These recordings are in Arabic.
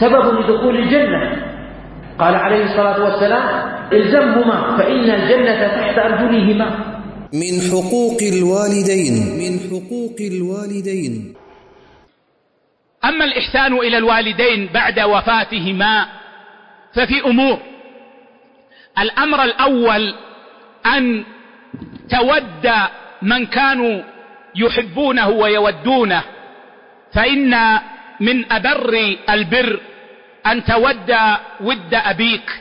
سبب لدخول الجنة. قال عليه الصلاة والسلام إلزمهما فإن الجنة تحت أرجلهما من حقوق الوالدين. من حقوق الوالدين. أما الإحسان إلى الوالدين بعد وفاتهما ففي أمور. الأمر الأول أن تود من كانوا يحبونه ويودونه فإن من أبر البر أن تود ود أبيك.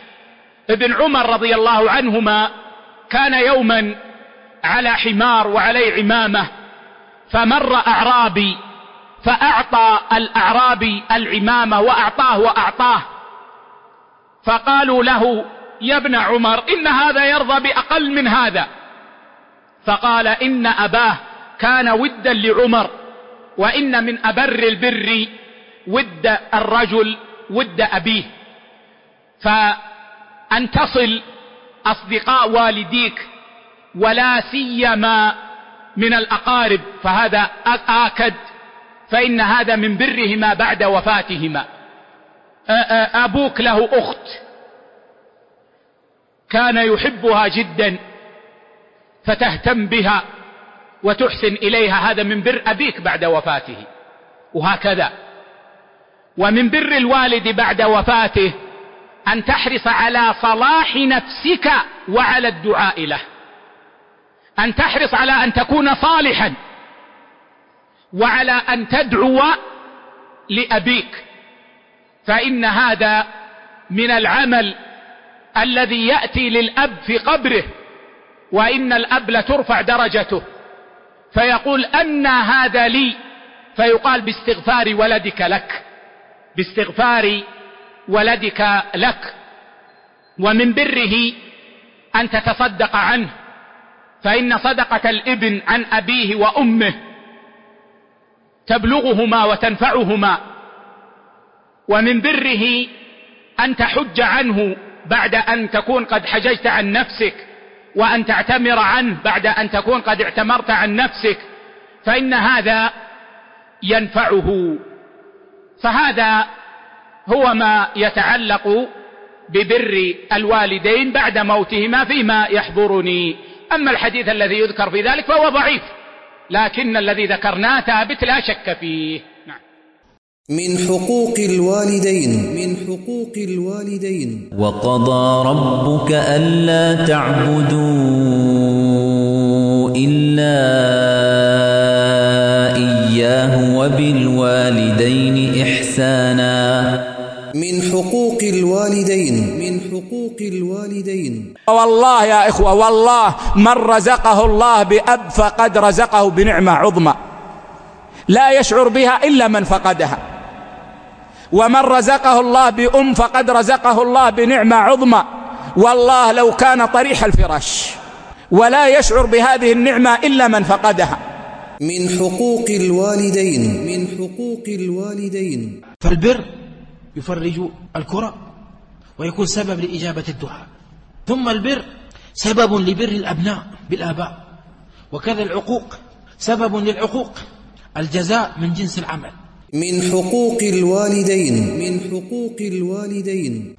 ابن عمر رضي الله عنهما كان يوما على حمار وعليه عمامة فمر أعرابي فأعطى الأعرابي العمامة وأعطاه وأعطاه. فقالوا له يا ابن عمر إن هذا يرضى بأقل من هذا. فقال إن أباه كان ودا لعمر وإن من أبر البر ود الرجل ود أبيه. فأن تصل أصدقاء والديك ولا سيما من الأقارب فهذا آكد فإن هذا من برهما بعد وفاتهما. أبوك له أخت. كان يحبها جدا فتهتم بها وتحسن إليها. هذا من بر أبيك بعد وفاته. وهكذا. ومن بر الوالد بعد وفاته أن تحرص على صلاح نفسك وعلى الدعاء له. أن تحرص على أن تكون صالحا وعلى أن تدعو لأبيك. فإن هذا من العمل الذي يأتي للأب في قبره وإن الأب لترفع درجته. فيقول أن هذا لي فيقال باستغفار ولدك لك. باستغفار ولدك لك ومن بره أن تتصدق عنه فإن صدقة الابن عن أبيه وأمه تبلغهما وتنفعهما ومن بره أن تحج عنه بعد أن تكون قد حججت عن نفسك وأن تعتمر عنه بعد أن تكون قد اعتمرت عن نفسك فإن هذا ينفعه. فهذا هو ما يتعلق ببر الوالدين بعد موتهما فيما يحضرني. أما الحديث الذي يذكر في ذلك فهو ضعيف لكن الذي ذكرناه ثابت لا شك فيه. نعم. من حقوق الوالدين. من حقوق الوالدين. وقضى ربك ألا تعبدوا إلا إياه وبالوالدين إحسانا من حقوق الوالدين. من حقوق الوالدين. والله يا إخوة والله من رزقه الله بأب فقد رزقه بنعمة عظمى. لا يشعر بها إلا من فقدها. ومن رزقه الله بأم فقد رزقه الله بنعمة عظمى. والله لو كان طريح الفراش. ولا يشعر بهذه النعمة إلا من فقدها. من حقوق الوالدين. من حقوق الوالدين. فالبر يفرج الكرة ويكون سبب لإجابة الدعاء. ثم البر سبب لبر الأبناء بالآباء. وكذا العقوق سبب للعقوق الجزاء من جنس العمل. من حقوق الوالدين. من حقوق الوالدين.